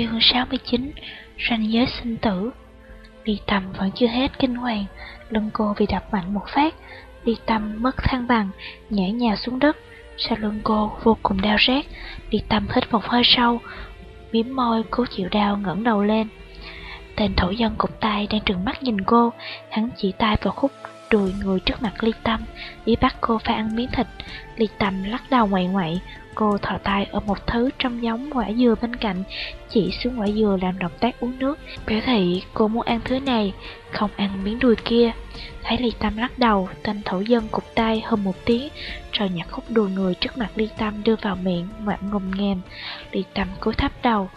Chương 69 Ranh giới sinh tử. Ly Tâm vẫn chưa hết kinh hoàng, Lưng cô bị đập mạnh một phát. Ly Tâm mất thăng bằng, Nhảy nhào xuống đất. Sau lưng cô vô cùng đau rát, Ly Tâm hít một hơi sâu, Miếm môi cố chịu đau ngẩng đầu lên. Tên thổ dân cục tay đang trừng mắt nhìn cô, Hắn chỉ tay vào khúc đùi người trước mặt Ly Tâm. Ý bắt cô phải ăn miếng thịt. Ly Tâm lắc đầu ngoại ngoại. Cô thò tay ở một thứ trong giống quả dừa bên cạnh, chỉ xuống quả dừa làm động tác uống nước, biểu thị cô muốn ăn thứ này, không ăn miếng đùi kia. Thấy Ly Tâm lắc đầu, tên thổ dân cục tay hơn một tiếng, rồi nhặt khúc đùi người trước mặt Ly Tâm đưa vào miệng, ngoạm ngùm nghèm. Ly Tâm cúi thấp đầu,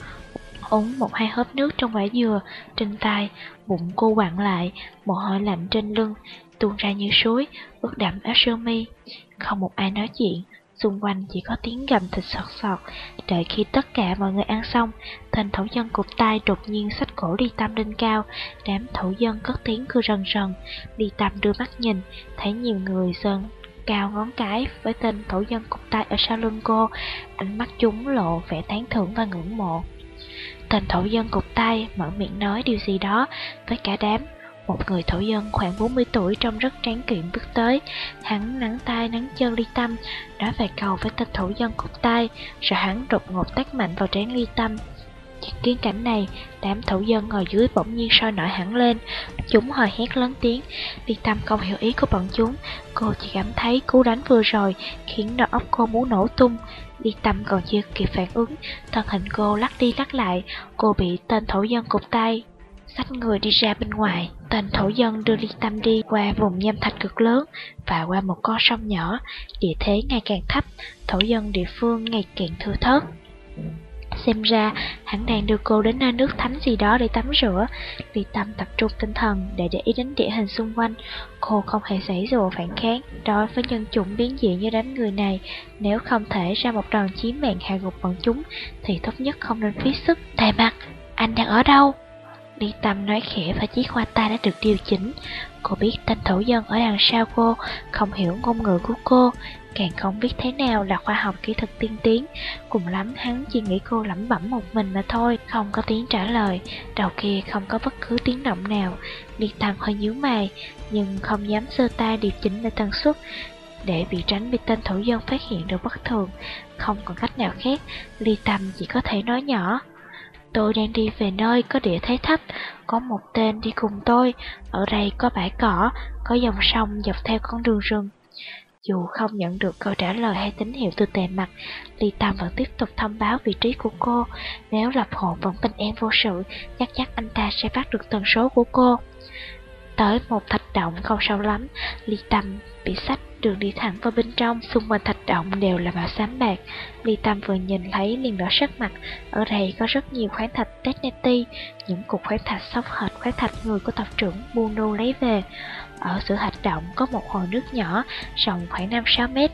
uống một hai hớp nước trong quả dừa, trên tay, bụng cô quặn lại, mồ hôi lạnh trên lưng, tuôn ra như suối, ướt đậm áo sơ mi. Không một ai nói chuyện, Xung quanh chỉ có tiếng gầm thịt sọt sọt. Đợi khi tất cả mọi người ăn xong thành thổ dân cục tay đột nhiên sách cổ đi tâm lên cao. Đám thổ dân cất tiếng cười rần rần. Đi tâm đưa mắt nhìn Thấy nhiều người sơn cao ngón cái với tên thổ dân cục tay ở sau lưng cô. Ánh mắt chúng lộ vẻ tán thưởng và ngưỡng mộ. Tên thổ dân cục tay mở miệng nói điều gì đó với cả đám một người thổ dân khoảng 40 tuổi trông rất tráng kiện bước tới, hắn nắng tay nắng chân ly tâm, đã vài cầu với tên thổ dân cục tay, rồi hắn đột ngột tác mạnh vào trán ly tâm. Chứng kiến cảnh này, đám thổ dân ngồi dưới bỗng nhiên sôi nổi hẳn lên, chúng hò hét lớn tiếng. Ly tâm không hiểu ý của bọn chúng, cô chỉ cảm thấy cú đánh vừa rồi khiến đầu óc cô muốn nổ tung. Ly tâm còn chưa kịp phản ứng, thân hình cô lắc đi lắc lại, cô bị tên thổ dân cục tay Sách người đi ra bên ngoài, tên thổ dân đưa Ly Tâm đi qua vùng nham thạch cực lớn và qua một con sông nhỏ, địa thế ngày càng thấp, thổ dân địa phương ngày càng thưa thớt. Xem ra, hắn đang đưa cô đến nơi nước thánh gì đó để tắm rửa. Ly Tâm tập trung tinh thần để để ý đến địa hình xung quanh. Cô không hề xảy rùa phản kháng đối với nhân chủng biến dị như đám người này. Nếu không thể ra một đòn chí mạng hạ gục bọn chúng, thì tốt nhất không nên phí sức. Thề mặt, anh đang ở đâu? Ly Tâm nói khẽ và chiếc hoa tai đã được điều chỉnh. Cô biết tên thổ dân ở đằng sau cô, không hiểu ngôn ngữ của cô, càng không biết thế nào là khoa học kỹ thuật tiên tiến. Cùng lắm hắn chỉ nghĩ cô lẩm bẩm một mình mà thôi, không có tiếng trả lời, đầu kia không có bất cứ tiếng động nào. Ly Tâm hơi nhíu mày, nhưng không dám sơ tay điều chỉnh lại tần suất, để bị tránh bị tên thổ dân phát hiện được bất thường. Không còn cách nào khác, Ly Tâm chỉ có thể nói nhỏ. Tôi đang đi về nơi có địa thế thấp, có một tên đi cùng tôi, ở đây có bãi cỏ, có dòng sông dọc theo con đường rừng. Dù không nhận được câu trả lời hay tín hiệu từ tề mặt, Ly Tâm vẫn tiếp tục thông báo vị trí của cô. Nếu lập hộ vẫn bình an vô sự, chắc chắn anh ta sẽ bắt được tần số của cô. Tới một thạch động không sâu lắm, Ly Tâm bị sách đường đi thẳng vào bên trong, xung quanh thạch động đều là màu xám bạc. Ly Tâm vừa nhìn thấy liền đỏ sắc mặt, ở đây có rất nhiều khoáng thạch Tesneti, những cục khoáng thạch sóc hệt khoáng thạch người của tộc trưởng Buno lấy về. Ở giữa thạch động có một hồ nước nhỏ, rộng khoảng 5-6 mét,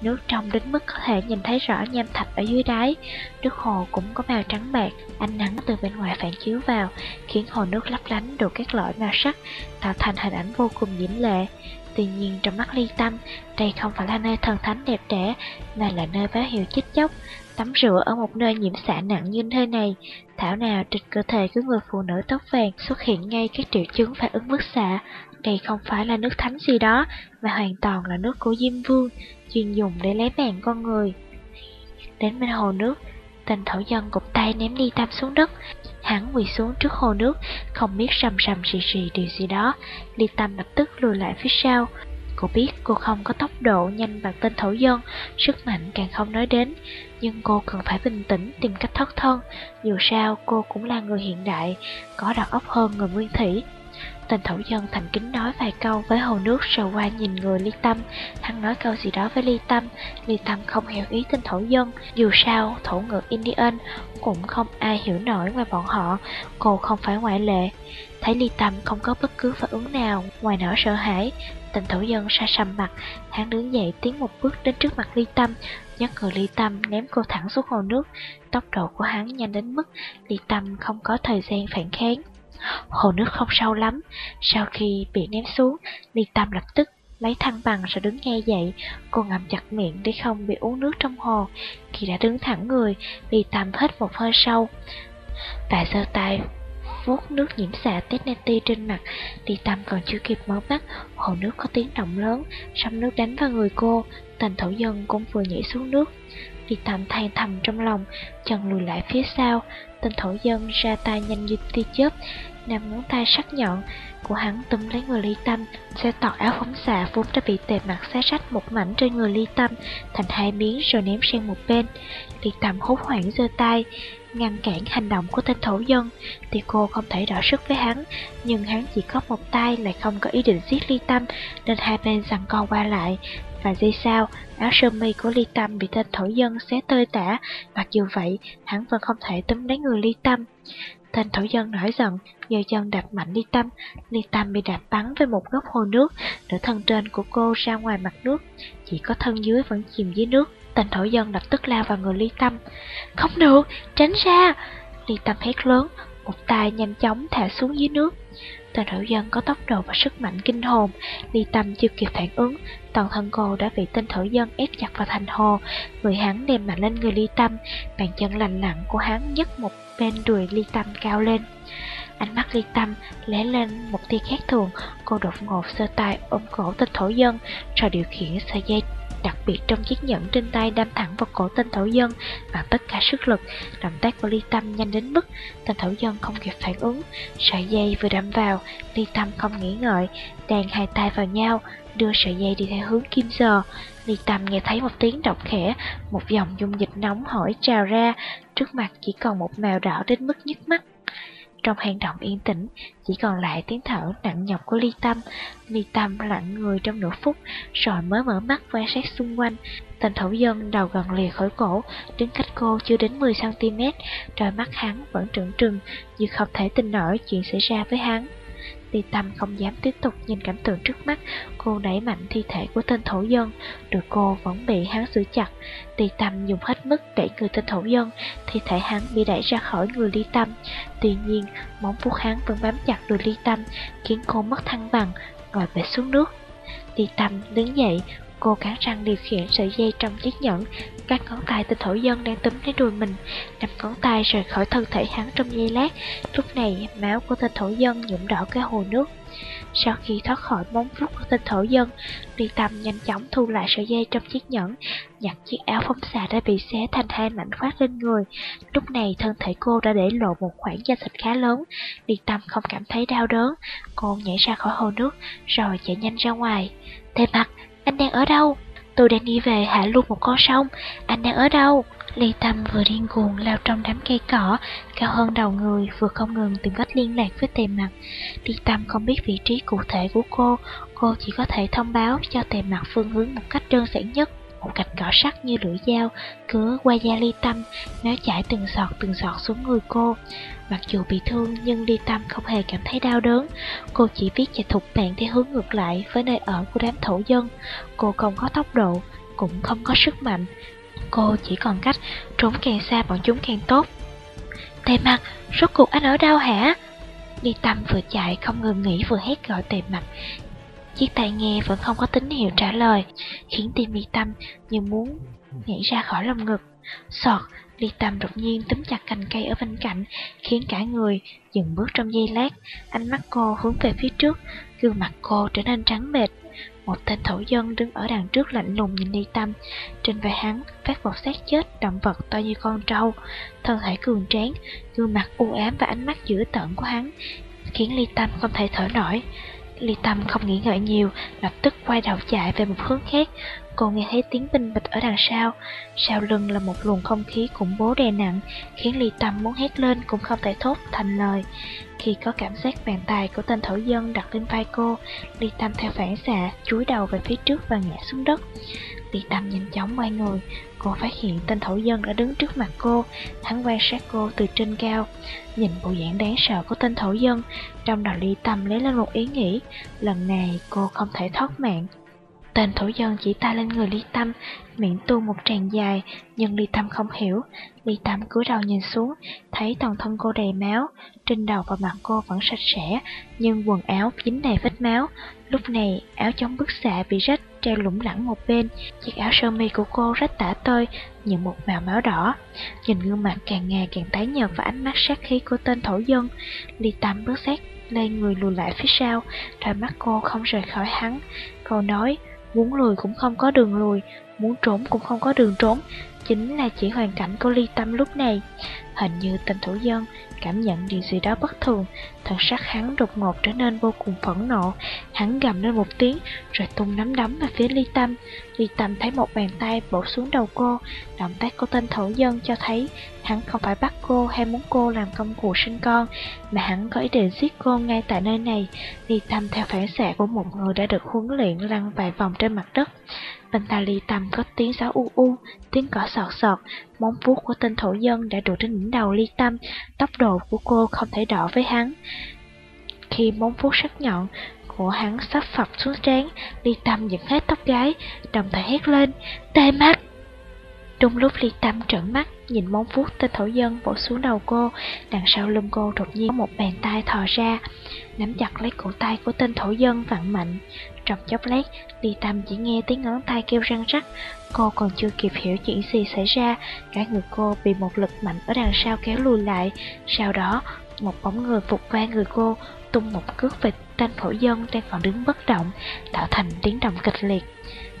nước trong đến mức có thể nhìn thấy rõ nham thạch ở dưới đáy. Nước hồ cũng có màu trắng bạc, ánh nắng từ bên ngoài phản chiếu vào, khiến hồ nước lấp lánh đủ các loại màu sắc, tạo thành hình ảnh vô cùng diễm lệ. Tuy nhiên trong mắt ly tâm, đây không phải là nơi thần thánh đẹp đẽ, mà là nơi báo hiệu chết chóc. Tắm rửa ở một nơi nhiễm xạ nặng như thế này, thảo nào trên cơ thể của người phụ nữ tóc vàng xuất hiện ngay các triệu chứng phản ứng bức xạ. Đây không phải là nước thánh gì đó, mà hoàn toàn là nước của Diêm Vương, chuyên dùng để lấy mạng con người. Đến bên hồ nước, tên thổ dân gục tay ném ly tâm xuống đất. Hắn quỳ xuống trước hồ nước, không biết rầm rầm rì rì điều gì đó. Ly tâm lập tức lùi lại phía sau. Cô biết cô không có tốc độ nhanh bằng tên thổ dân, sức mạnh càng không nói đến. Nhưng cô cần phải bình tĩnh tìm cách thoát thân. Dù sao cô cũng là người hiện đại, có đầu óc hơn người nguyên thủy. Tên thổ dân thành kính nói vài câu với hồ nước rồi qua nhìn người ly tâm. Hắn nói câu gì đó với ly tâm. Ly tâm không hiểu ý tên thổ dân. Dù sao, thổ ngữ Indian cũng không ai hiểu nổi ngoài bọn họ. Cô không phải ngoại lệ. Thấy ly tâm không có bất cứ phản ứng nào ngoài nỗi sợ hãi. Tên thổ dân sa sầm mặt. Hắn đứng dậy tiến một bước đến trước mặt ly tâm. Nhấc người ly tâm ném cô thẳng xuống hồ nước. Tốc độ của hắn nhanh đến mức ly tâm không có thời gian phản kháng. Hồ nước không sâu lắm, sau khi bị ném xuống, Ly Tâm lập tức lấy thăng bằng rồi đứng ngay dậy, cô ngậm chặt miệng để không bị uống nước trong hồ. Khi đã đứng thẳng người, Ly Tâm hít một hơi sâu, và giơ tay vuốt nước nhiễm xạ Tennessee trên mặt, Ly Tâm còn chưa kịp mở mắt, hồ nước có tiếng động lớn, sóng nước đánh vào người cô, tên thổ dân cũng vừa nhảy xuống nước. Ly Tâm than thầm trong lòng, chân lùi lại phía sau, tên thổ dân ra tay nhanh như tia chớp, Năm ngón tay sắc nhọn của hắn túm lấy người ly tâm, sẽ tọt áo phóng xạ vốn đã bị tề mặt xé rách một mảnh trên người ly tâm thành hai miếng rồi ném sang một bên. Ly tâm hốt hoảng giơ tay, ngăn cản hành động của tên thổ dân, thì cô không thể đỏ sức với hắn, nhưng hắn chỉ có một tay lại không có ý định giết ly tâm, nên hai bên giằng co qua lại. Và giây sau, áo sơ mi của ly tâm bị tên thổ dân xé tơi tả, mặc dù vậy, hắn vẫn không thể túm lấy người ly tâm. Tên thổ dân nổi giận, giơ chân đạp mạnh ly tâm, ly tâm bị đạp bắn về một góc hồ nước, nửa thân trên của cô ra ngoài mặt nước, chỉ có thân dưới vẫn chìm dưới nước. Tên thổ dân lập tức lao vào người ly tâm. Không được, tránh ra! Ly tâm hét lớn, một tay nhanh chóng thả xuống dưới nước. Tên thổ dân có tốc độ và sức mạnh kinh hồn, ly tâm chưa kịp phản ứng, toàn thân cô đã bị tên thổ dân ép chặt vào thành hồ, người hắn đem mạnh lên người ly tâm, bàn chân lành lặng của hắn nhấc một bên đùi ly tâm cao lên. Ánh mắt ly tâm lóe lên một tia khác thường, cô đột ngột sơ tay ôm cổ tên thổ dân, rồi điều khiển sợi dây đặc biệt trong chiếc nhẫn trên tay đâm thẳng vào cổ tên thổ dân bằng tất cả sức lực. Động tác của Ly Tâm nhanh đến mức tên thổ dân không kịp phản ứng. Sợi dây vừa đâm vào, Ly Tâm không nghĩ ngợi, đàn hai tay vào nhau, đưa sợi dây đi theo hướng kim giờ. Ly Tâm nghe thấy một tiếng động khẽ, một dòng dung dịch nóng hổi trào ra, trước mặt chỉ còn một màu đỏ đến mức nhức mắt. Trong hang động yên tĩnh, chỉ còn lại tiếng thở nặng nhọc của Ly Tâm. Ly Tâm lặng người trong nửa phút, rồi mới mở mắt quan sát xung quanh. Tần thổ dân đầu gần lìa khỏi cổ, đứng cách cô chưa đến 10cm, đôi mắt hắn vẫn trợn trừng, như không thể tin nổi chuyện xảy ra với hắn. Ly Tâm không dám tiếp tục nhìn cảnh tượng trước mắt, cô đẩy mạnh thi thể của tên thổ dân, Rồi cô vẫn bị hắn giữ chặt. Ly Tâm dùng hết mức đẩy người tên thổ dân, thi thể hắn bị đẩy ra khỏi người Ly Tâm. Tuy nhiên, móng vuốt hắn vẫn bám chặt đùi Ly Tâm, khiến cô mất thăng bằng, ngồi về xuống nước. Ly Tâm đứng dậy, Cô cắn răng điều khiển sợi dây trong chiếc nhẫn, các ngón tay tên thổ dân đang túm lấy đùi mình, nằm ngón tay rời khỏi thân thể hắn trong giây lát. Lúc này, máu của tên thổ dân nhuộm đỏ cái hồ nước. Sau khi thoát khỏi móng vuốt của tên thổ dân, Ly Tâm nhanh chóng thu lại sợi dây trong chiếc nhẫn, nhặt chiếc áo phóng xạ đã bị xé thành hai mảnh khoác lên người. Lúc này thân thể cô đã để lộ một khoảng da thịt khá lớn, Ly Tâm không cảm thấy đau đớn. Cô nhảy ra khỏi hồ nước, rồi chạy nhanh ra ngoài. tê mặt, anh đang ở đâu? Tôi đang đi về hạ luôn một con sông, anh đang ở đâu? Ly Tâm vừa điên cuồng lao trong đám cây cỏ, cao hơn đầu người, vừa không ngừng tìm cách liên lạc với tề mặt. Ly Tâm không biết vị trí cụ thể của cô, cô chỉ có thể thông báo cho tề mặt phương hướng một cách đơn giản nhất. Một cạch cỏ sắt như lưỡi dao, cứa qua da Ly Tâm, nó chảy từng giọt từng giọt xuống người cô. Mặc dù bị thương nhưng Ly Tâm không hề cảm thấy đau đớn, cô chỉ viết và thục mạng theo hướng ngược lại với nơi ở của đám thổ dân. Cô không có tốc độ, cũng không có sức mạnh, Cô chỉ còn cách trốn càng xa bọn chúng càng tốt. Tề mặt, rốt cuộc anh ở đâu hả? Ly Tâm vừa chạy không ngừng nghỉ vừa hét gọi tề mặt. Chiếc tai nghe vẫn không có tín hiệu trả lời, khiến tim Ly Tâm như muốn nhảy ra khỏi lồng ngực. Sọt, Ly Tâm đột nhiên túm chặt cành cây ở bên cạnh, khiến cả người dừng bước trong giây lát. Ánh mắt cô hướng về phía trước, gương mặt cô trở nên trắng bệch. Một tên thổ dân đứng ở đằng trước lạnh lùng nhìn Ly Tâm. Trên vai hắn phát một xác chết động vật to như con trâu. Thân thể cường tráng, gương mặt u ám và ánh mắt dữ tợn của hắn khiến Ly Tâm không thể thở nổi. Ly Tâm không nghĩ ngợi nhiều, lập tức quay đầu chạy về một hướng khác. Cô nghe thấy tiếng binh bịch ở đằng sau. Sau lưng là một luồng không khí khủng bố đè nặng, khiến Ly Tâm muốn hét lên cũng không thể thốt thành lời. Khi có cảm giác bàn tay của tên thổ dân đặt lên vai cô, Ly Tâm theo phản xạ, chúi đầu về phía trước và ngã xuống đất. Ly Tâm nhanh chóng quay người, cô phát hiện tên thổ dân đã đứng trước mặt cô, hắn quan sát cô từ trên cao. Nhìn bộ dạng đáng sợ của tên thổ dân, trong đầu Ly Tâm lấy lên một ý nghĩ, lần này cô không thể thoát mạng. Tên thổ dân chỉ tay lên người Ly Tâm, miệng tu một tràng dài, nhưng Ly Tâm không hiểu. Ly Tâm cúi đầu nhìn xuống, thấy toàn thân cô đầy máu, trên đầu và mặt cô vẫn sạch sẽ, nhưng quần áo dính đầy vết máu. Lúc này, áo chống bức xạ bị rách, treo lủng lẳng một bên, chiếc áo sơ mi của cô rách tả tơi, những một màu máu đỏ. Nhìn gương mặt càng ngày càng tái nhợt và ánh mắt sát khí của tên thổ dân, Ly Tâm bước sát lên người lùi lại phía sau, đôi mắt cô không rời khỏi hắn. Cô nói, Muốn lùi cũng không có đường lùi, muốn trốn cũng không có đường trốn, chính là chỉ hoàn cảnh của ly tâm lúc này. Hình như tên thủ dân cảm nhận điều gì đó bất thường, thần sắc hắn đột ngột trở nên vô cùng phẫn nộ. Hắn gầm lên một tiếng, rồi tung nắm đấm về phía ly tâm. Ly tâm thấy một bàn tay bổ xuống đầu cô, động tác của tên thủ dân cho thấy hắn không phải bắt cô hay muốn cô làm công cụ sinh con, mà hắn có ý định giết cô ngay tại nơi này. Ly tâm theo phản xạ của một người đã được huấn luyện lăn vài vòng trên mặt đất. Bên tai ly tâm có tiếng gió u u, tiếng cỏ sọt sọt, móng vuốt của tên thổ dân đã đụng trên đỉnh đầu ly tâm, tốc độ của cô không thể đỏ với hắn. Khi móng vuốt sắc nhọn của hắn sắp phập xuống trán, ly tâm dựng hết tóc gái, đồng thời hét lên, tê mắt. trong lúc ly tâm trợn mắt, nhìn móng vuốt tên thổ dân bổ xuống đầu cô, đằng sau lưng cô đột nhiên có một bàn tay thò ra, nắm chặt lấy cổ tay của tên thổ dân vặn mạnh. Trong chốc lát, Ly Tâm chỉ nghe tiếng ngón tay kêu răng rắc, cô còn chưa kịp hiểu chuyện gì xảy ra, cả người cô bị một lực mạnh ở đằng sau kéo lùi lại, sau đó một bóng người phục qua người cô, tung một cước về tên phổ dân đang còn đứng bất động, tạo thành tiếng động kịch liệt.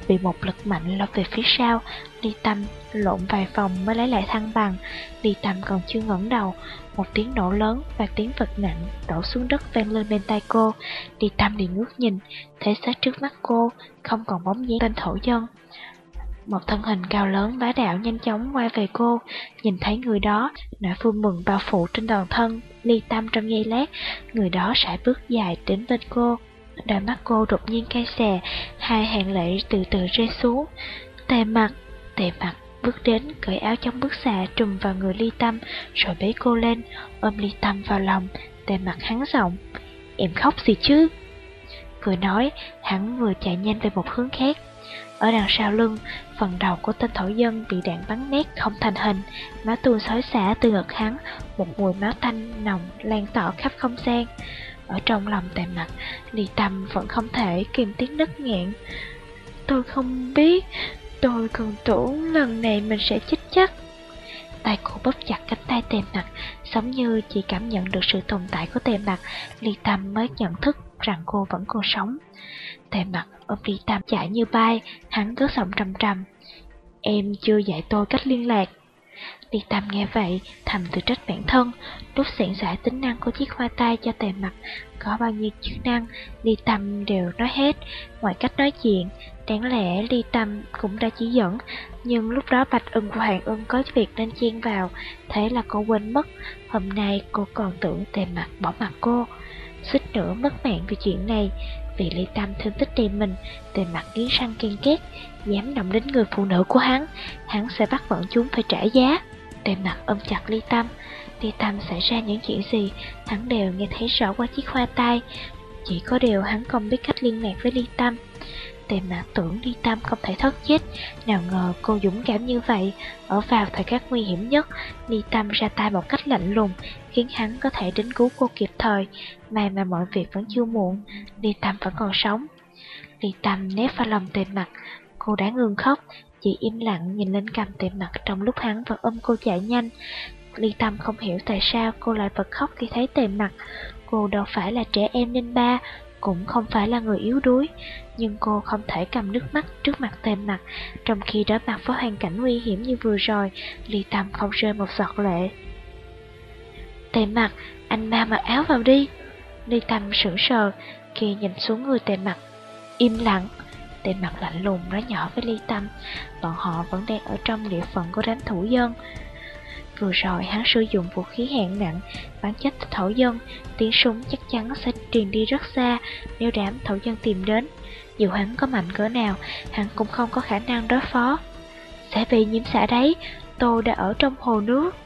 Bị một lực mạnh lật về phía sau, Ly Tâm lộn vài vòng mới lấy lại thăng bằng. Ly Tâm còn chưa ngẩng đầu, một tiếng nổ lớn và tiếng vật nặng đổ xuống đất vang lên bên tai cô. Đi Tâm liền ngước nhìn, thấy sát trước mắt cô không còn bóng dáng tên thổ dân. Một thân hình cao lớn bá đạo nhanh chóng quay về cô, nhìn thấy người đó, nỗi vui mừng bao phủ trên toàn thân, ly tâm trong giây lát, người đó sải bước dài đến bên cô. Đôi mắt cô đột nhiên cay xè, hai hàng lệ từ từ rơi xuống. Tề mặt, tề mặt bước đến cởi áo trong bức xạ trùm vào người ly tâm, rồi bế cô lên, ôm ly tâm vào lòng, tề mặt hắn rộng Em khóc gì chứ? Vừa nói, hắn vừa chạy nhanh về một hướng khác. Ở đằng sau lưng, phần đầu của tên thổ dân bị đạn bắn nét không thành hình, máu tuôn xói xả từ ngực hắn, một mùi máu tanh nồng lan tỏ khắp không gian. Ở trong lòng tề mặt, Ly Tâm vẫn không thể kìm tiếng nứt nghẹn. Tôi không biết, tôi còn tưởng lần này mình sẽ chết chắc. Tay cô bóp chặt cánh tay tề mặt, giống như chỉ cảm nhận được sự tồn tại của tề mặt, Ly Tâm mới nhận thức rằng cô vẫn còn sống. Tề mặt ôm Ly Tâm chạy như bay, hắn cứ sống trầm trầm. Em chưa dạy tôi cách liên lạc, Ly Tâm nghe vậy, thầm tự trách bản thân, lúc giảng giải tính năng của chiếc hoa tai cho tề mặt. Có bao nhiêu chức năng, Ly Tâm đều nói hết, ngoài cách nói chuyện, đáng lẽ Ly Tâm cũng đã chỉ dẫn, nhưng lúc đó Bạch ưng của Hoàng ưng có việc nên chen vào, thế là cô quên mất, hôm nay cô còn tưởng tề mặt bỏ mặt cô. Xích nữa mất mạng vì chuyện này, vì Ly Tâm thương tích đầy mình, tề mặt nghiến răng kiên két, dám động đến người phụ nữ của hắn, hắn sẽ bắt bọn chúng phải trả giá. Tề mặt ôm chặt Ly Tâm, Ly Tâm xảy ra những chuyện gì, hắn đều nghe thấy rõ qua chiếc hoa tai. Chỉ có điều hắn không biết cách liên lạc với Ly Tâm. Tề mặt tưởng Ly Tâm không thể thất chết, nào ngờ cô dũng cảm như vậy, ở vào thời khắc nguy hiểm nhất, Ly Tâm ra tay một cách lạnh lùng, khiến hắn có thể đến cứu cô kịp thời, may mà mọi việc vẫn chưa muộn, Ly Tâm vẫn còn sống. Ly Tâm nép vào lòng tề mặt, cô đã ngừng khóc, chỉ im lặng nhìn lên cầm tề mặt trong lúc hắn vẫn ôm cô chạy nhanh. Ly Tâm không hiểu tại sao cô lại bật khóc khi thấy tề mặt. Cô đâu phải là trẻ em nên ba, cũng không phải là người yếu đuối, nhưng cô không thể cầm nước mắt trước mặt tề mặt, trong khi đối mặt với hoàn cảnh nguy hiểm như vừa rồi, Ly Tâm không rơi một giọt lệ. Tề mặt, anh ba mặc áo vào đi. Ly Tâm sững sờ khi nhìn xuống người tề mặt, im lặng. Tề mặt lạnh lùng nói nhỏ với Ly Tâm, bọn họ vẫn đang ở trong địa phận của đám thủ dân. Vừa rồi hắn sử dụng vũ khí hạng nặng, bắn chết thổ dân, tiếng súng chắc chắn sẽ truyền đi rất xa nếu đám thổ dân tìm đến. Dù hắn có mạnh cỡ nào, hắn cũng không có khả năng đối phó. Sẽ bị nhiễm xạ đấy, tôi đã ở trong hồ nước.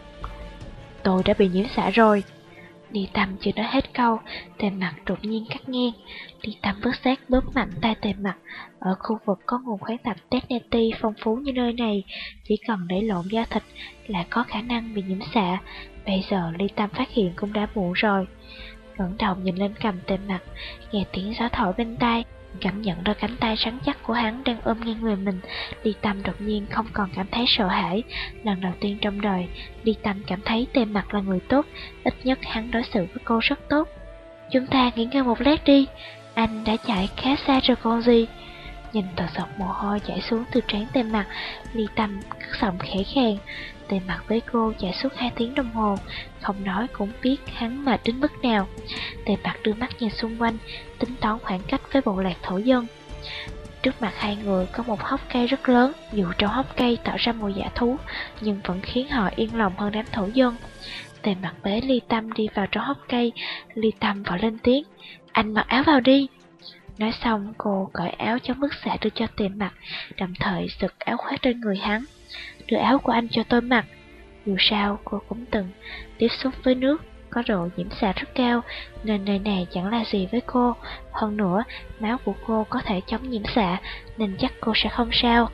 Tôi đã bị nhiễm xạ rồi. Đi Tâm chưa nói hết câu, tề mặt đột nhiên cắt ngang. Đi Tâm bước sát bóp mạnh tay tề mặt. Ở khu vực có nguồn khoáng thạch Techneti phong phú như nơi này, chỉ cần để lộn da thịt là có khả năng bị nhiễm xạ. Bây giờ Ly Tâm phát hiện cũng đã muộn rồi. ngẩng đầu nhìn lên cầm tề mặt, nghe tiếng gió thổi bên tai. Cảm nhận đôi cánh tay rắn chắc của hắn đang ôm ngang người mình, Ly Tâm đột nhiên không còn cảm thấy sợ hãi. Lần đầu tiên trong đời, Ly Tâm cảm thấy tề mặt là người tốt, ít nhất hắn đối xử với cô rất tốt. Chúng ta nghỉ ngơi một lát đi, anh đã chạy khá xa rồi con gì. Nhìn tờ giọt mồ hôi chảy xuống từ trán tề mặt, Ly Tâm cất giọng khẽ khàng. Tề mặt với cô chạy suốt hai tiếng đồng hồ, không nói cũng biết hắn mệt đến mức nào. Tề mặt đưa mắt nhìn xung quanh, tính toán khoảng cách với bộ lạc thổ dân. Trước mặt hai người có một hốc cây rất lớn, dù trong hốc cây tạo ra mùi giả thú, nhưng vẫn khiến họ yên lòng hơn đám thổ dân. Tề mặt bế ly tâm đi vào trong hốc cây, ly tâm vào lên tiếng, anh mặc áo vào đi. Nói xong cô cởi áo chống bức xạ đưa cho tề mặt, đồng thời sực áo khoác trên người hắn. Đưa áo của anh cho tôi mặc. Dù sao cô cũng từng tiếp xúc với nước, có độ nhiễm xạ rất cao, nên nơi này chẳng là gì với cô. Hơn nữa, máu của cô có thể chống nhiễm xạ, nên chắc cô sẽ không sao.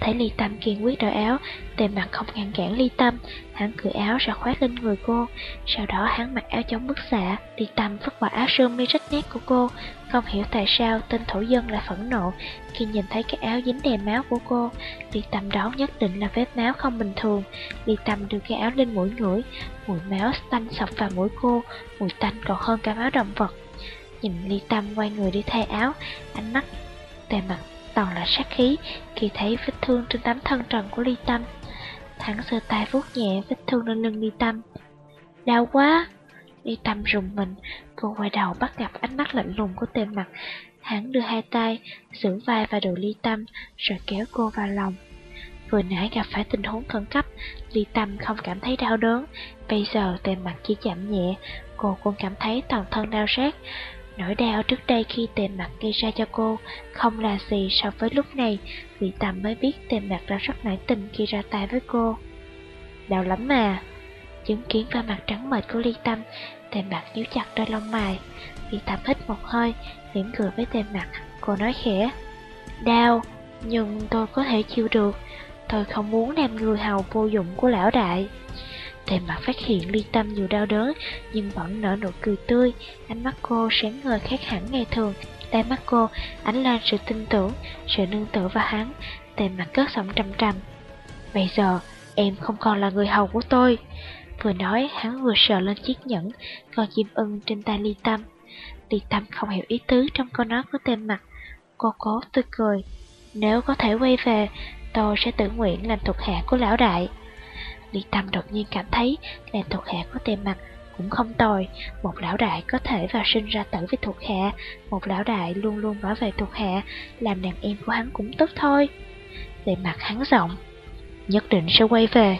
Thấy Ly Tâm kiên quyết đổi áo, tề mặt không ngăn cản Ly Tâm, hắn cởi áo ra khoác lên người cô. Sau đó hắn mặc áo chống bức xạ, Ly Tâm vứt bỏ áo sơ mi rách nét của cô. Không hiểu tại sao tên thổ dân lại phẫn nộ khi nhìn thấy cái áo dính đèn máu của cô. Ly Tâm đó nhất định là vết máu không bình thường. Ly Tâm đưa cái áo lên mũi ngửi, mùi máu tanh sọc vào mũi cô, mùi tanh còn hơn cả máu động vật. Nhìn Ly Tâm quay người đi thay áo, ánh mắt tề mặt toàn là sát khí khi thấy vết thương trên tấm thân trần của Ly Tâm. Hắn sơ tay vuốt nhẹ vết thương lên lưng Ly Tâm. Đau quá! Ly Tâm rùng mình, cô quay đầu bắt gặp ánh mắt lạnh lùng của tề mặt. Hắn đưa hai tay, giữ vai và đầu Ly Tâm, rồi kéo cô vào lòng. Vừa nãy gặp phải tình huống khẩn cấp, Ly Tâm không cảm thấy đau đớn. Bây giờ tề mặt chỉ chạm nhẹ, cô cũng cảm thấy toàn thân đau rát. Nỗi đau trước đây khi tề mặt gây ra cho cô không là gì so với lúc này, vì Tâm mới biết tề mặt đã rất nảy tình khi ra tay với cô. Đau lắm mà. Chứng kiến va mặt trắng mệt của Ly Tâm, tề mặt nhíu chặt đôi lông mày. Vì thầm hít một hơi, mỉm cười với tề mặt, cô nói khẽ. Đau, nhưng tôi có thể chịu được. Tôi không muốn làm người hầu vô dụng của lão đại. Tề mặt phát hiện ly tâm dù đau đớn, nhưng vẫn nở nụ cười tươi, ánh mắt cô sáng ngời khác hẳn ngày thường. Đáy mắt cô ánh lên sự tin tưởng, sự nương tựa vào hắn, tề mặt cất giọng trầm trầm. Bây giờ, em không còn là người hầu của tôi. Vừa nói, hắn vừa sờ lên chiếc nhẫn, con chim ưng trên tay ly tâm. Ly tâm không hiểu ý tứ trong câu nói của tề mặt. Cô cố tươi cười. Nếu có thể quay về, tôi sẽ tự nguyện làm thuộc hạ của lão đại. Ly Tâm đột nhiên cảm thấy làm thuộc hạ của tề mặt cũng không tồi. Một lão đại có thể vào sinh ra tử với thuộc hạ, một lão đại luôn luôn bảo vệ thuộc hạ, làm đàn em của hắn cũng tốt thôi. Tề mặt hắn rộng, nhất định sẽ quay về.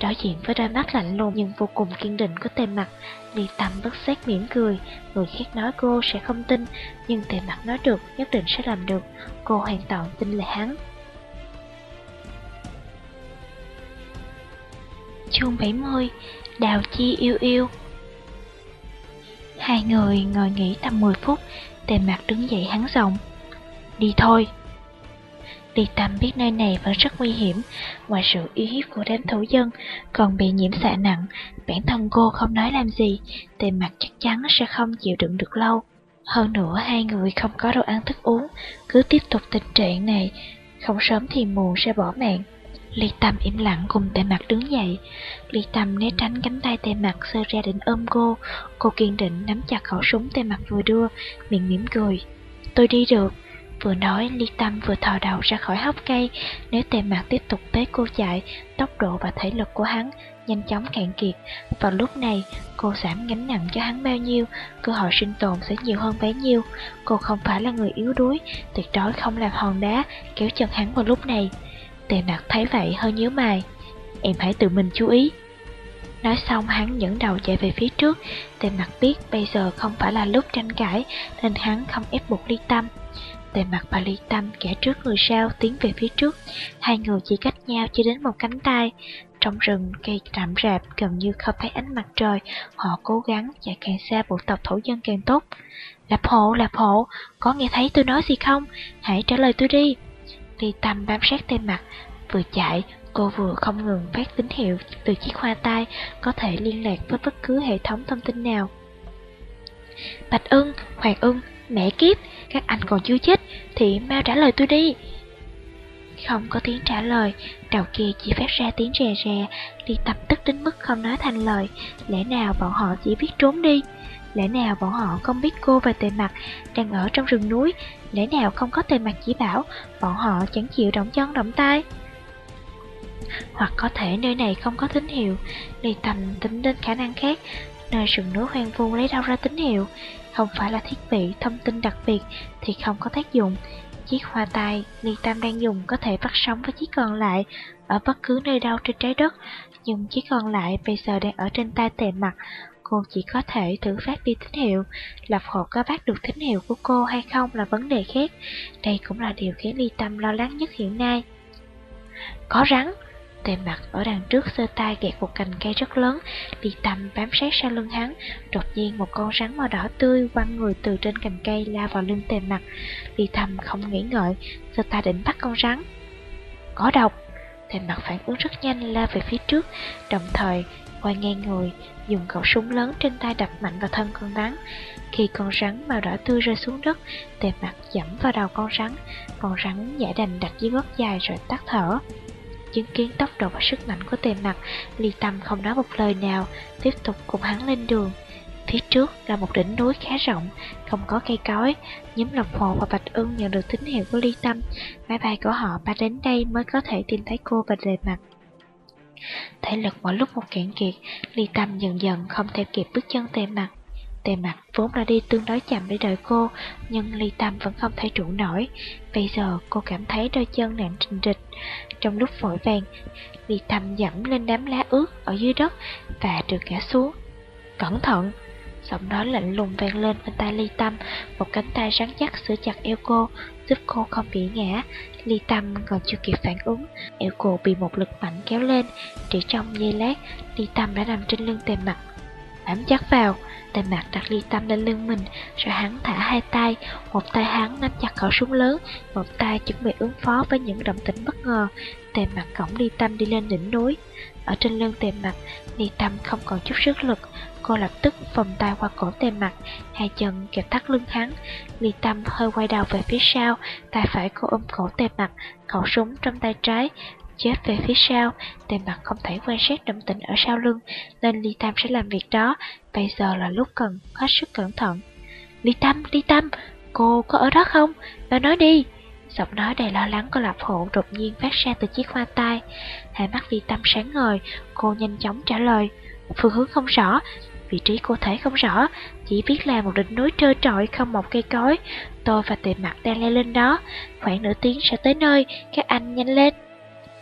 Đối diện với đôi mắt lạnh lùng nhưng vô cùng kiên định của tề mặt, Ly Tâm bất giác mỉm cười, người khác nói cô sẽ không tin, nhưng tề mặt nói được nhất định sẽ làm được, cô hoàn toàn tin là hắn. Chương 70 Đào Chi yêu yêu. Hai người ngồi nghỉ tầm 10 phút Tề mặt đứng dậy hắn giọng Đi thôi. Đi tâm biết nơi này vẫn rất nguy hiểm Ngoài sự uy hiếp của đám thủ dân Còn bị nhiễm xạ nặng Bản thân cô không nói làm gì Tề mặt chắc chắn sẽ không chịu đựng được lâu Hơn nữa hai người không có đồ ăn thức uống Cứ tiếp tục tình trạng này Không sớm thì muộn sẽ bỏ mạng Ly Tâm im lặng cùng tề mặt đứng dậy. Ly Tâm né tránh cánh tay tề mặt sơ ra định ôm cô. Cô kiên định nắm chặt khẩu súng tề mặt vừa đưa, miệng mỉm cười. Tôi đi được. Vừa nói, Ly Tâm vừa thò đầu ra khỏi hốc cây. Nếu tề mặt tiếp tục tới cô chạy, tốc độ và thể lực của hắn nhanh chóng cạn kiệt. Vào lúc này, cô giảm gánh nặng cho hắn bao nhiêu, cơ hội sinh tồn sẽ nhiều hơn bấy nhiêu. Cô không phải là người yếu đuối, tuyệt đối không làm hòn đá kéo chân hắn vào lúc này. Tề mặt thấy vậy hơi nhíu mày. em hãy tự mình chú ý. Nói xong hắn dẫn đầu chạy về phía trước, tề mặt biết bây giờ không phải là lúc tranh cãi, nên hắn không ép buộc ly tâm. Tề mặt và ly tâm kẻ trước người sau tiến về phía trước, hai người chỉ cách nhau chưa đến một cánh tay. Trong rừng cây rậm rạp gần như không thấy ánh mặt trời, họ cố gắng chạy càng xa bộ tộc thổ dân càng tốt. Lạp hộ, lạp hộ, có nghe thấy tôi nói gì không? Hãy trả lời tôi đi. Ly tâm bám sát tề mặt, vừa chạy Cô vừa không ngừng phát tín hiệu từ chiếc hoa tai có thể liên lạc với bất cứ hệ thống thông tin nào. Bạch ưng, Hoàng ưng, mẹ kiếp, các anh còn chưa chết thì mau trả lời tôi đi. Không có tiếng trả lời, đầu kia chỉ phát ra tiếng rè rè, thì tập tức đến mức không nói thành lời, lẽ nào bọn họ chỉ biết trốn đi? Lẽ nào bọn họ không biết cô và tề mặt đang ở trong rừng núi? Lẽ nào không có tề mặt chỉ bảo, bọn họ chẳng chịu động chân động tay? Hoặc có thể nơi này không có tín hiệu Ly tầm tính đến khả năng khác Nơi rừng núi hoang vu lấy đâu ra tín hiệu không phải là thiết bị, thông tin đặc biệt Thì không có tác dụng. Chiếc hoa tai Ly tam đang dùng có thể bắt sóng với chiếc còn lại Ở bất cứ nơi đâu trên trái đất, Nhưng chiếc còn lại bây giờ đang ở trên tay tề mặt. Cô chỉ có thể thử phát đi tín hiệu, Lập hộ có bắt được tín hiệu của cô hay không là vấn đề khác. Đây cũng là điều khiến Ly Tâm lo lắng nhất hiện nay. Có rắn Tề mặt ở đằng trước sơ tay gạt một cành cây rất lớn, đi tầm bám sát sau lưng hắn. Đột nhiên một con rắn màu đỏ tươi quăng người từ trên cành cây la vào lưng tề mặt. Đi thầm không nghĩ ngợi, sơ tay định bắt con rắn. Có độc! Tề mặt phản ứng rất nhanh la về phía trước, đồng thời quay ngang người, dùng khẩu súng lớn trên tay đập mạnh vào thân con rắn. Khi con rắn màu đỏ tươi rơi xuống đất, tề mặt dẫm vào đầu con rắn, con rắn giả đành đặt dưới gót dài rồi tắt thở. Chứng kiến tốc độ và sức mạnh của tề mặt, Ly Tâm không nói một lời nào, tiếp tục cùng hắn lên đường. Phía trước là một đỉnh núi khá rộng, không có cây cối. Nhóm Lộc Hồ và Bạch Ưng nhận được tín hiệu của Ly Tâm. Máy bay của họ bay đến đây mới có thể tìm thấy cô và tề mặt. Thể lực mỗi lúc một cạn kiệt, Ly Tâm dần dần không theo kịp bước chân tề mặt. Tề mặt vốn đã đi tương đối chậm để đợi cô, nhưng ly tâm vẫn không thể trụ nổi. Bây giờ cô cảm thấy đôi chân nặng trình trịch. Trong lúc vội vàng, ly tâm dẫm lên đám lá ướt ở dưới đất và trượt ngã xuống. Cẩn thận! Giọng nói lạnh lùng vang lên bên tai ly tâm, một cánh tay rắn chắc sửa chặt eo cô, giúp cô không bị ngã. Ly tâm còn chưa kịp phản ứng, eo cô bị một lực mạnh kéo lên. Chỉ trong giây lát, ly tâm đã nằm trên lưng tề mặt. Bám chắc vào, Tề mặt đặt ly tâm lên lưng mình, rồi hắn thả hai tay, một tay hắn nắm chặt khẩu súng lớn, một tay chuẩn bị ứng phó với những động tĩnh bất ngờ. Tề mặt cổng ly tâm đi lên đỉnh núi. Ở trên lưng tề mặt, ly tâm không còn chút sức lực, cô lập tức vòng tay qua cổ tề mặt, hai chân kẹp thắt lưng hắn. Ly tâm hơi quay đầu về phía sau, tay phải cô ôm cổ tề mặt, khẩu súng trong tay trái, chết về phía sau, tề mặt không thể quan sát động tĩnh ở sau lưng, nên Ly Tam sẽ làm việc đó, bây giờ là lúc cần hết sức cẩn thận. Ly Tâm, Ly Tâm, cô có ở đó không? Bà nói đi. Giọng nói đầy lo lắng của Lạp Hộ đột nhiên phát ra từ chiếc hoa tai. Hai mắt Ly Tâm sáng ngời, cô nhanh chóng trả lời. Phương hướng không rõ, vị trí cụ thể không rõ, chỉ biết là một đỉnh núi trơ trọi không một cây cối. Tôi và tề mặt đang leo lên đó, khoảng nửa tiếng sẽ tới nơi, các anh nhanh lên.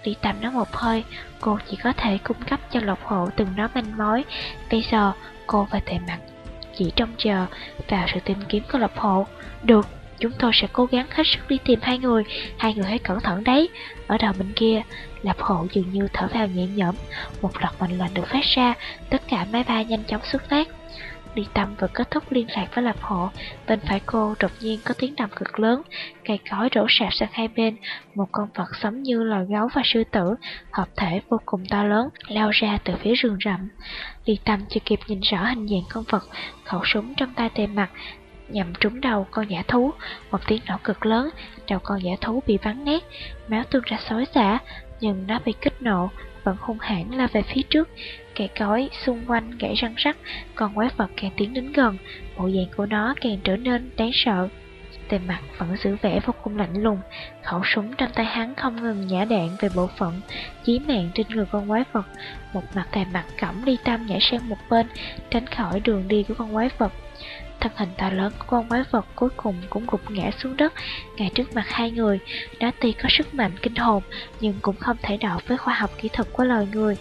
Đi tạm nói một hơi, cô chỉ có thể cung cấp cho Lộc Hộ từng đó manh mối. Bây giờ, cô và Tề Mặt chỉ trông chờ vào sự tìm kiếm của Lộc Hộ. Được, chúng tôi sẽ cố gắng hết sức đi tìm hai người, hai người hãy cẩn thận đấy. Ở đầu bên kia, lộc Hộ dường như thở vào nhẹ nhõm, một loạt mệnh lệnh được phát ra, tất cả máy bay nhanh chóng xuất phát. Ly Tâm vừa kết thúc liên lạc với Lập Hộ, bên phải cô đột nhiên có tiếng động cực lớn, cây cối đổ sạp sang hai bên, một con vật sống như loài gấu và sư tử, hợp thể vô cùng to lớn, lao ra từ phía rừng rậm. Ly Tâm chưa kịp nhìn rõ hình dạng con vật, khẩu súng trong tay tề mặt, nhằm trúng đầu con giả thú, một tiếng nổ cực lớn, đầu con giả thú bị bắn nét, máu tuôn ra xối xả, nhưng nó bị kích nộ, vẫn hung hãn la về phía trước. Cây cối xung quanh gãy răng rắc, còn quái vật càng tiến đến gần, bộ dạng của nó càng trở nên đáng sợ. Tề mặt vẫn giữ vẻ vô cùng lạnh lùng, khẩu súng trong tay hắn không ngừng nhả đạn về bộ phận, chí mạng trên người con quái vật. Một mặt tề mặt cẩm đi tâm nhảy sang một bên, tránh khỏi đường đi của con quái vật thân hình to lớn của con quái vật cuối cùng cũng gục ngã xuống đất ngay trước mặt hai người. Nó tuy có sức mạnh kinh hồn, nhưng cũng không thể đọ với khoa học kỹ thuật của loài người.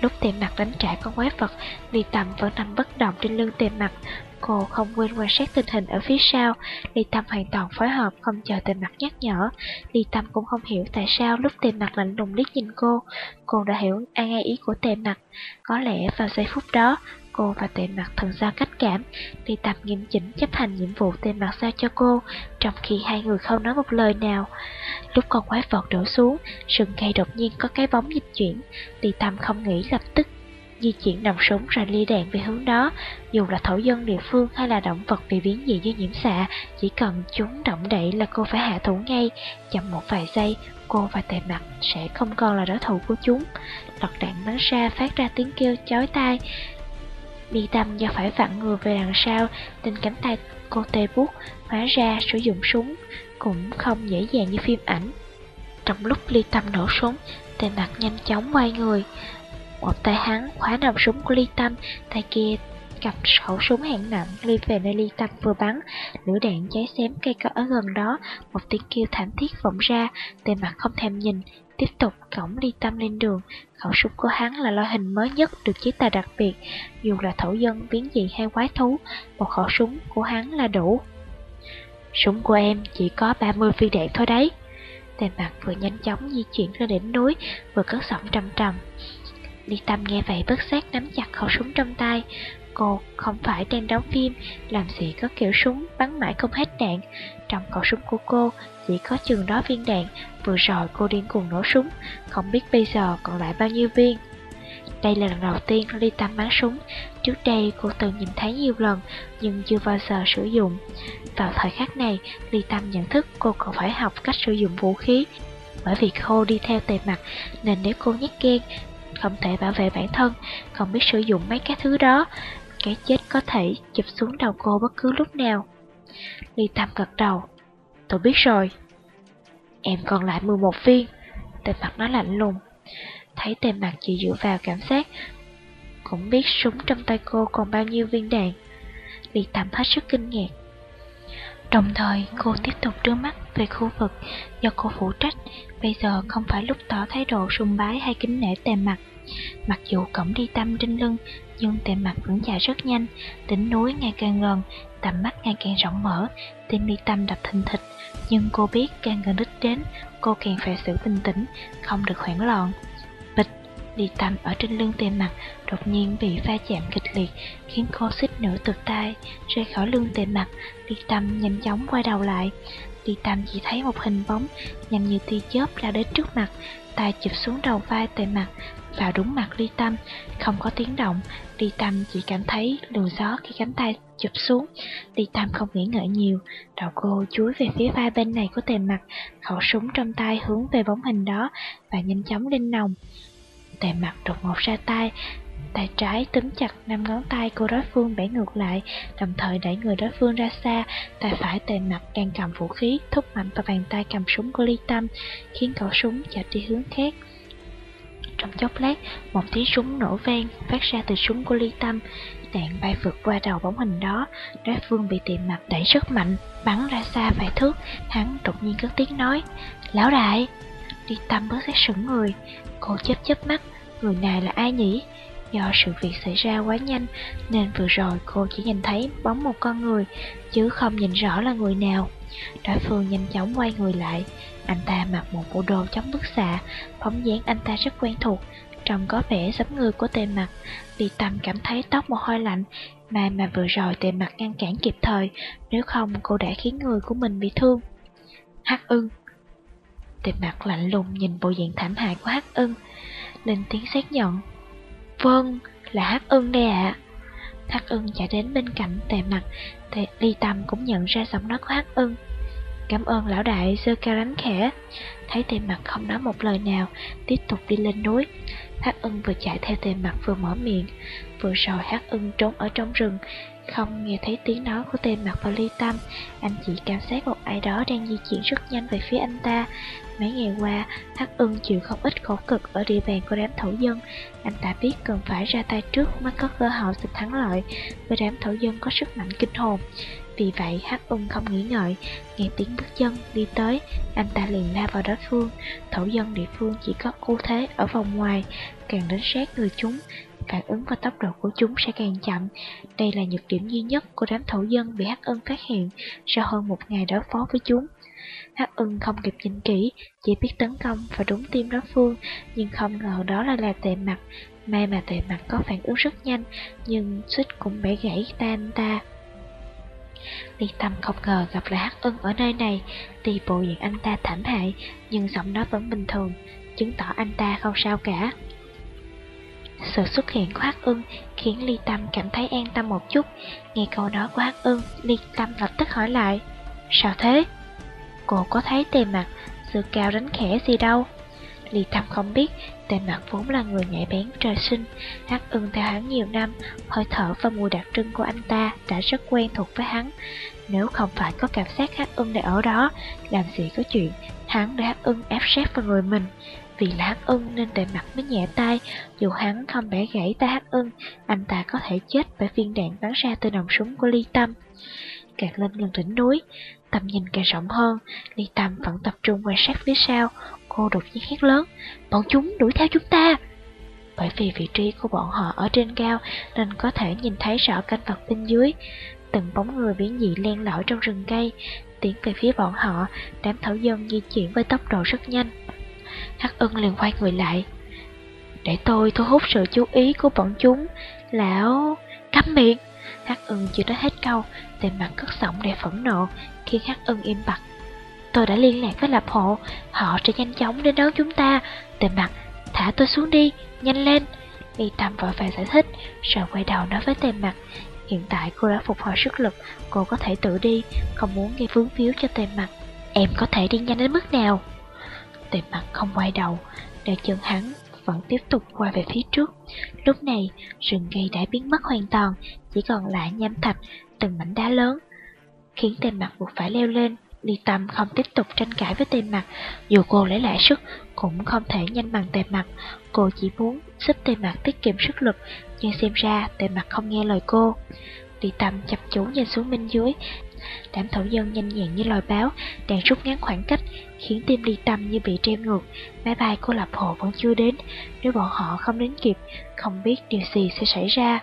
Lúc tiềm mặt đánh trả con quái vật, Ly Tâm vẫn nằm bất động trên lưng tiềm mặt. Cô không quên quan sát tình hình ở phía sau. Ly Tâm hoàn toàn phối hợp, không chờ tiềm mặt nhắc nhở. Ly Tâm cũng không hiểu tại sao lúc tiềm mặt lạnh lùng liếc nhìn cô. Cô đã hiểu ai ngay ý của tiềm mặt. Có lẽ vào giây phút đó, cô và tề mặt thần giao cách cảm, đi tập nghiêm chỉnh chấp hành nhiệm vụ tề mặt giao cho cô, trong khi hai người không nói một lời nào. Lúc con quái vật đổ xuống, sừng cây đột nhiên có cái bóng dịch chuyển, đi tâm không nghĩ lập tức di chuyển nòng súng rồi ly đạn về hướng đó. Dù là thổ dân địa phương hay là động vật bị biến dị như nhiễm xạ, chỉ cần chúng động đậy là cô phải hạ thủ ngay. Chậm một vài giây, cô và tề mặt sẽ không còn là đối thủ của chúng. Lọt đạn bắn ra phát ra tiếng kêu chói tai. Bi tâm do phải vặn người về đằng sau nên cánh tay cô tê bút Hóa ra sử dụng súng, cũng không dễ dàng như phim ảnh. Trong lúc ly tâm nổ súng, Tề mặt nhanh chóng quay người. Một tay hắn khóa nòng súng của ly tâm, Tay kia cầm khẩu súng hạng nặng ly về nơi ly tâm vừa bắn. Lửa đạn cháy xém cây cỏ ở gần đó, một tiếng kêu thảm thiết vọng ra. Tề mặt không thèm nhìn, tiếp tục cổng ly tâm lên đường khẩu súng của hắn là loại hình mới nhất được chế tài đặc biệt. Dù là thổ dân, biến dị hay quái thú, một khẩu súng của hắn là đủ. Súng của em chỉ có 30 viên đạn thôi đấy. Tề mặt vừa nhanh chóng di chuyển ra đỉnh núi, vừa cất giọng trầm trầm. Ly Tâm nghe vậy, bất giác nắm chặt khẩu súng trong tay. Cô không phải đang đóng phim, làm gì có kiểu súng bắn mãi không hết đạn. Trong khẩu súng của cô chỉ có chừng đó viên đạn, vừa rồi cô điên cuồng nổ súng, không biết bây giờ còn lại bao nhiêu viên. Đây là lần đầu tiên Ly Tâm bắn súng, trước đây cô từng nhìn thấy nhiều lần nhưng chưa bao giờ sử dụng. Vào thời khắc này, Ly Tâm nhận thức cô còn phải học cách sử dụng vũ khí. Bởi vì cô đi theo tề mặt nên nếu cô nhát ghen, không thể bảo vệ bản thân, không biết sử dụng mấy cái thứ đó, cái chết có thể chụp xuống đầu cô bất cứ lúc nào. Ly Tâm gật đầu. Tôi biết rồi. Em còn lại 11 viên. Tề mặt nó lạnh lùng. Thấy tề mặt chỉ dựa vào cảm giác. Cũng biết súng trong tay cô còn bao nhiêu viên đạn. Ly Tâm hết sức kinh ngạc. Đồng thời, cô tiếp tục đưa mắt về khu vực do cô phụ trách. Bây giờ không phải lúc tỏ thái độ sùng bái hay kính nể tề mặt. Mặc dù cổng đi tâm trên lưng, nhưng tề mặt vẫn chạy rất nhanh, đỉnh núi ngày càng gần, tầm mắt ngày càng rộng mở, tim đi tâm đập thình thịch. Nhưng cô biết càng gần đích đến, cô càng phải giữ bình tĩnh, không được hoảng loạn. Bịch, đi tâm ở trên lưng tề mặt, đột nhiên bị va chạm kịch liệt, khiến cô xích nửa từ tay, rơi khỏi lưng tề mặt, đi tâm nhanh chóng quay đầu lại. Đi tâm chỉ thấy một hình bóng, nhằm như tia chớp lao đến trước mặt, tay chụp xuống đầu vai tề mặt, vào đúng mặt ly tâm, không có tiếng động, ly tâm chỉ cảm thấy luồng gió khi cánh tay chụp xuống. Ly tâm không nghĩ ngợi nhiều, đầu cô chúi về phía vai bên này của tề mặt, khẩu súng trong tay hướng về bóng hình đó và nhanh chóng lên nòng. Tề mặt đột ngột ra tay, tay trái túm chặt năm ngón tay của đối phương bẻ ngược lại, đồng thời đẩy người đối phương ra xa, tay phải tề mặt đang cầm vũ khí, thúc mạnh vào bàn tay cầm súng của Ly Tâm, khiến khẩu súng chợt đi hướng khác. Trong chốc lát, một tiếng súng nổ vang phát ra từ súng của Ly Tâm. Đạn bay vượt qua đầu bóng hình đó, đối phương bị tiệm mặt đẩy rất mạnh, bắn ra xa vài thước. Hắn đột nhiên cất tiếng nói, Lão đại! Ly Tâm bớt xét sững người, cô chớp chớp mắt, người này là ai nhỉ? Do sự việc xảy ra quá nhanh nên vừa rồi cô chỉ nhìn thấy bóng một con người chứ không nhìn rõ là người nào. Đối phương nhanh chóng quay người lại, anh ta mặc một bộ đồ chống bức xạ, bóng dáng anh ta rất quen thuộc, trông có vẻ giống người của tề mặt. Vì tâm cảm thấy tóc một hơi lạnh, mà mà vừa rồi tề mặt ngăn cản kịp thời, nếu không cô đã khiến người của mình bị thương. Hắc ưng Tề mặt lạnh lùng nhìn bộ dạng thảm hại của Hắc ưng, lên tiếng xác nhận. Vâng, là Hắc ưng đây ạ. Hắc ưng chạy đến bên cạnh tề mặt, tề ly tâm cũng nhận ra giọng nói của Hắc ưng. Cảm ơn lão đại sơ ca đánh khẽ. Thấy tề mặt không nói một lời nào Tiếp tục đi lên núi. Hắc ưng vừa chạy theo tề mặt vừa mở miệng. Vừa rồi Hắc ưng trốn ở trong rừng Không nghe thấy tiếng nói của tề mặt và ly tâm. Anh chỉ cảm giác một ai đó đang di chuyển rất nhanh về phía anh ta. Mấy ngày qua, Hắc ưng chịu không ít khổ cực ở địa bàn của đám thổ dân. Anh ta biết cần phải ra tay trước mới có cơ hội giành thắng lợi. Với đám thổ dân có sức mạnh kinh hồn vì vậy Hắc ung không nghĩ ngợi Nghe tiếng bước chân đi tới Anh ta liền la vào đối phương Thổ dân địa phương chỉ có ưu thế ở vòng ngoài Càng đến sát người chúng phản ứng và tốc độ của chúng sẽ càng chậm. Đây là nhược điểm duy nhất của đám thổ dân bị Hắc ung phát hiện sau hơn một ngày đối phó với chúng. Hắc ung không kịp nhìn kỹ, chỉ biết tấn công và đúng tim đối phương, nhưng không ngờ đó là là tệ mặt. May mà tệ mặt có phản ứng rất nhanh, nhưng suýt cũng bẻ gãy tay anh ta. Ly Tâm không ngờ gặp lại Hắc Ân ở nơi này, tuy bộ dạng anh ta thảm hại, nhưng giọng nói vẫn bình thường, chứng tỏ anh ta không sao cả. Sự xuất hiện của Hắc Ưng khiến Ly Tâm cảm thấy an tâm một chút. Nghe câu nói của Hắc Ưng, Ly Tâm lập tức hỏi lại. Sao thế? Cô có thấy tề mặt, sự cao đánh khẽ gì đâu? Ly Tâm không biết, tề mặt vốn là người nhạy bén trời sinh. Hắc Ưng theo hắn nhiều năm, hơi thở và mùi đặc trưng của anh ta đã rất quen thuộc với hắn. Nếu không phải có cảm giác Hắc Ưng để ở đó, làm gì có chuyện hắn để Hắc Ưng ép sát vào người mình. Vì là Hắc Ưng nên tề mặt mới nhẹ tay, dù hắn không bẻ gãy tay Hắc Ưng, anh ta có thể chết bởi viên đạn bắn ra từ nòng súng của Ly Tâm. Càng lên gần đỉnh núi, tầm nhìn càng rộng hơn, Ly Tâm vẫn tập trung quan sát phía sau, cô đột nhiên hét lớn, bọn chúng đuổi theo chúng ta. Bởi vì vị trí của bọn họ ở trên cao nên có thể nhìn thấy rõ cảnh vật bên dưới. Từng bóng người biến dị len lỏi trong rừng cây, tiến về phía bọn họ, đám thảo dân di chuyển với tốc độ rất nhanh. Hắc ưng liền quay người lại. Để tôi thu hút sự chú ý của bọn chúng. Lão... cắm miệng! Hắc ưng chưa nói hết câu, tề mặt cất giọng đầy phẫn nộ, khiến Hắc ưng im bặt. Tôi đã liên lạc với lập hộ, họ sẽ nhanh chóng đến đón chúng ta. Tề mặt, thả tôi xuống đi, nhanh lên. Y Tâm vội vàng giải thích, rồi quay đầu nói với tề mặt. Hiện tại cô đã phục hồi sức lực, cô có thể tự đi, không muốn gây vướng phiếu cho tề mặt. Em có thể đi nhanh đến mức nào? Tề mặt không quay đầu, để chân hắn vẫn tiếp tục qua về phía trước. Lúc này, rừng cây đã biến mất hoàn toàn, chỉ còn lại nham thạch, từng mảnh đá lớn, khiến tề mặt buộc phải leo lên. Ly Tâm không tiếp tục tranh cãi với tề mặt, dù cô lấy lại sức cũng không thể nhanh bằng tề mặt. Cô chỉ muốn giúp tề mặt tiết kiệm sức lực, nhưng xem ra tề mặt không nghe lời cô. Ly Tâm chập chú nhìn xuống bên dưới, Đám thổ dân nhanh nhẹn như loài báo đang rút ngắn khoảng cách, khiến tim ly tâm như bị treo ngược. Máy bay của lập hộ vẫn chưa đến, nếu bọn họ không đến kịp, không biết điều gì sẽ xảy ra.